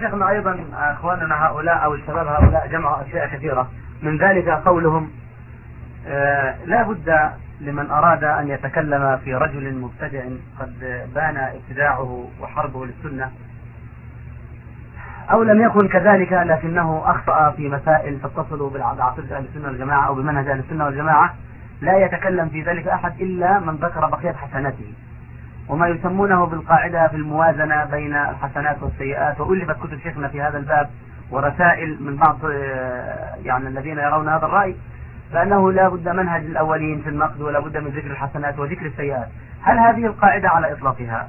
شيخنا أيضا أخواننا هؤلاء أو الشباب هؤلاء جمعوا أشياء كثيرة. من ذلك قولهم آه لا بد لمن أراد أن يتكلم في رجل مبتدع قد بان ابتداعه وحربه للسنة أو لم يكن كذلك لكنه أخطأ في مسائل تتصل بعقيده أهل السنة والجماعة أو بمنهج أهل السنة والجماعة. لا يتكلم في ذلك أحد إلا من ذكر بقية حسناته. وما يسمونه بالقاعدة في الموازنة بين الحسنات والسيئات. وألفت كتب شيخنا في هذا الباب ورسائل من بعض آه، يعني الذين يرون هذا الرأي فأنه لا بد منهج الأولين في النقد ولا بد من ذكر الحسنات وذكر السيئات. هل هذه القاعدة على إطلاقها؟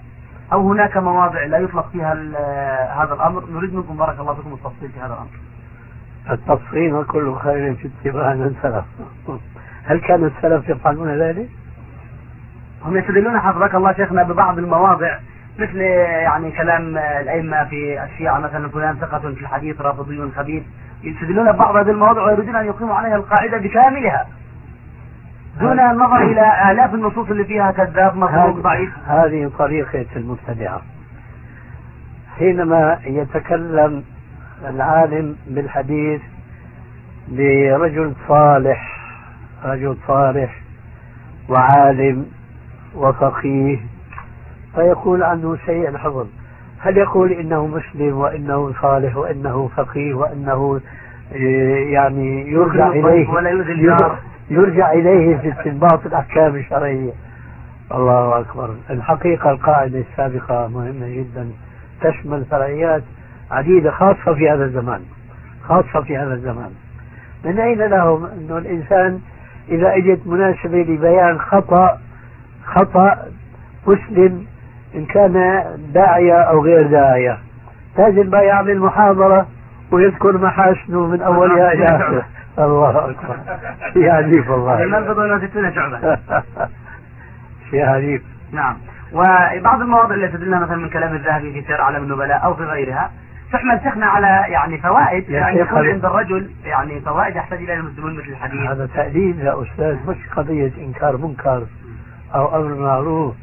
أو هناك مواضع لا يطلق فيها آه، هذا الأمر؟ نريد منكم بارك الله فيكم التفصيل في هذا الأمر. التفصيل وكل خير في اتباع من سلف. هل كان السلف يفعلون ذلك؟ هم يستدلون حفظك الله شيخنا ببعض المواضع مثل يعني كلام الأئمة في الشيعة مثلا فلان ثقة في الحديث رافضي خبيث. يستدلون ببعض هذه المواضع ويريدون أن يقيموا عليها القاعدة بكاملها. دون النظر إلى آلاف النصوص اللي فيها كذاب مصروف ضعيف. هذه طريقة المبتدعة. حينما يتكلم العالم بالحديث لرجل صالح رجل صالح وعالم وفقيه. فيقول عنه سيء الحفظ هل يقول إنه مسلم وإنه صالح وإنه فقيه وإنه آه، يعني يرجع إليه؟ يرجع إليه في استنباط الأحكام الشرعية. الله أكبر. الحقيقة القاعدة السابقة مهمة جدا. تشمل فرعيات عديدة خاصة في هذا الزمان. خاصة في هذا الزمان. من أين لهم؟ انه الإنسان إذا اجت مناسبة لبيان خطأ خطأ مسلم إن كان داعية أو غير داعية. لازم بقى يعمل محاضرة ويذكر محاسنه من أولها إلى آخره. الله أكبر. شيء عجيب والله. المنفض ولا ستون شعبة. شيء عجيب نعم. وبعض المواضع اللي تدلنا مثلا من كلام الذهبي في سير علم النبلاء أو في غيرها تحمل شيخنا على يعني فوائد يعني يكون عند الرجل يعني فوائد يحتاج اليها المسلمون مثل الحديث. هذا تأديب يا أستاذ مش قضية إنكار منكر. أو أمر معروف.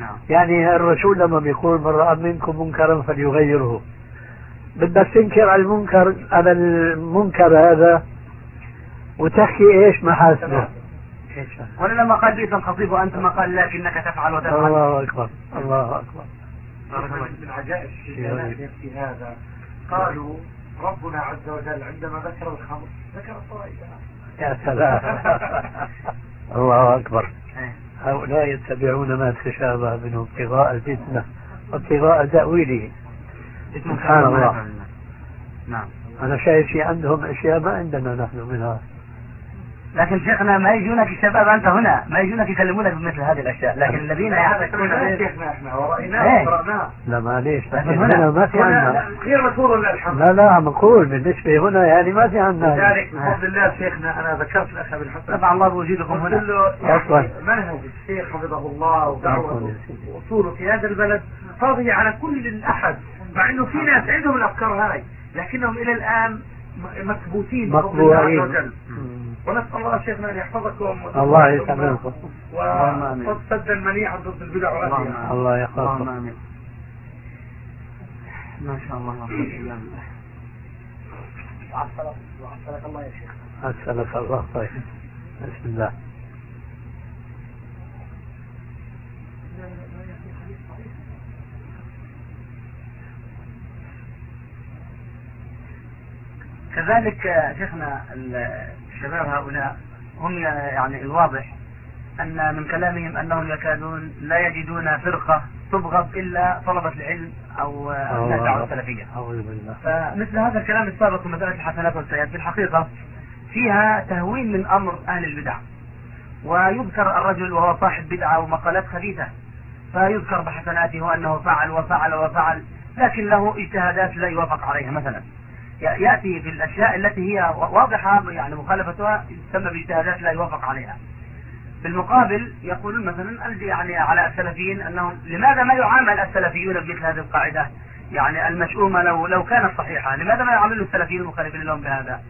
نعم. يعني الرسول لما بيقول من رأى منكم منكرا فليغيره. بدك تنكر على المنكر على المنكر هذا وتحكي إيش محاسنه ولا لما قال بئس الخطيب وأنت ما قال لكنك تفعل وتفعل. الله أكبر الله أكبر. من عجائب في هذا. قالوا ربنا عز وجل عندما ذكر الخمر ذكر الطريقة يا سلام. الله أكبر. هؤلاء يتبعون ما تشابه منه ابتغاء الفتنة وابتغاء تأويله. سبحان الله. نعم. أنا شايف في عندهم أشياء ما عندنا نحن منها. لكن شيخنا ما يجونك الشباب أنت هنا ما يجونك يكلمونك بمثل هذه الأشياء لكن الذين يعتقدون شيخنا إحنا ورأيناه وقرأناه لا معليش لكن هنا ما في عندنا غير مذكور الحمد لا لا مقول بالنسبة هنا يعني ما في عندنا لذلك بفضل الله شيخنا أنا ذكرت الأخ ابن حسن. نفع الله بوجودكم هنا. يعني منهج الشيخ حفظه الله ودعوته وأصوله في هذا البلد؟ طاغية على كل احد مع إنه في ناس عندهم الأفكار هاي لكنهم إلى الآن مثبوتين بفضل الله عز وجل. ونسأل الله شيخنا أن يحفظكم الله يسلمكم وقد سدا منيعا ضد البدع والأديان الله يحفظكم ما شاء الله. عسلك الله يا شيخ عسلك الله طيب. بسم الله. كذلك شيخنا الشباب هؤلاء هم يعني الواضح أن من كلامهم أنهم يكادون لا يجدون فرقة تبغض إلا طلبة العلم أو الدعوة السلفية. فمثل هذا الكلام السابق في مسألة الحسنات والسيئات في الحقيقة فيها تهوين من أمر أهل البدع ويذكر الرجل وهو صاحب بدعة ومقالات خبيثة فيذكر بحسناته وأنه فعل وفعل وفعل لكن له اجتهادات لا يوافق عليها مثلا. يأتي في الأشياء التي هي واضحة يعني مخالفتها تسمى باجتهادات لا يوافق عليها. في المقابل يقولون مثلا يعني على السلفيين أنهم لماذا ما يعامل السلفيون بمثل هذه القاعدة؟ يعني المشؤومة لو لو كانت صحيحة لماذا ما يعامل السلفيين المخالفين لهم بهذا؟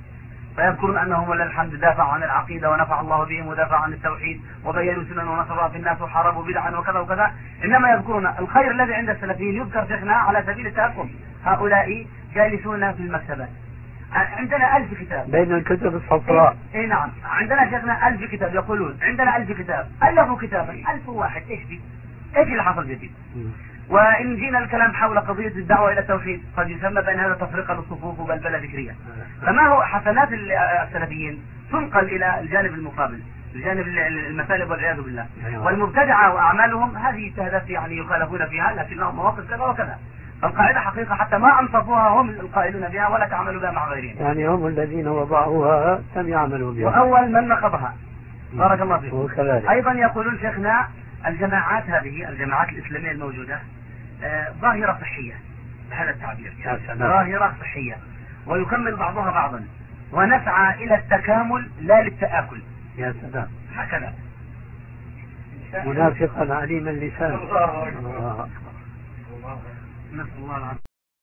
فيذكرون أنهم ولله الحمد دافعوا عن العقيدة ونفع الله بهم ودافعوا عن التوحيد وبينوا سنن ونصرها في الناس وحاربوا بدعا وكذا وكذا. إنما يذكرون الخير الذي عند السلفيين يذكر شيخنا على سبيل التهكم هؤلاء جالسون في المكتبات عندنا ألف كتاب. بين الكتب الصفراء. اي نعم. عندنا شيخنا ألف كتاب يقولون عندنا ألف كتاب. ألفوا كتابا ألف واحد. إيش في إيش اللي حصل جديد؟ وإن جينا الكلام حول قضية الدعوة إلى التوحيد قد يسمى بين هذا تفرقة للصفوف وبلبلة ذكرية فما هو حسنات السلفيين؟ تنقل إلى الجانب المقابل الجانب المثالب والعياذ بالله. أيوة. والمبتدعة وأعمالهم هذه اجتهادات يعني يخالفون فيها لكنهم مواقف كذا وكذا. القاعدة حقيقة حتى ما أنصفوها هم القائلون بها ولا تعملوا بها مع غيرهم. يعني هم الذين وضعوها لم يعملوا بها. وأول من نقضها بارك الله فيكم وكذلك. أيضا يقولون شيخنا الجماعات هذه الجماعات الإسلامية الموجودة آه، ظاهرة صحية بهذا التعبير يا سلام. ظاهرة صحية. ويكمل بعضها بعضا. ونسعى إلى التكامل لا للتآكل. يا سلام. هكذا. منافقا عليم اللسان. الله أكبر. نسأل الله العافية.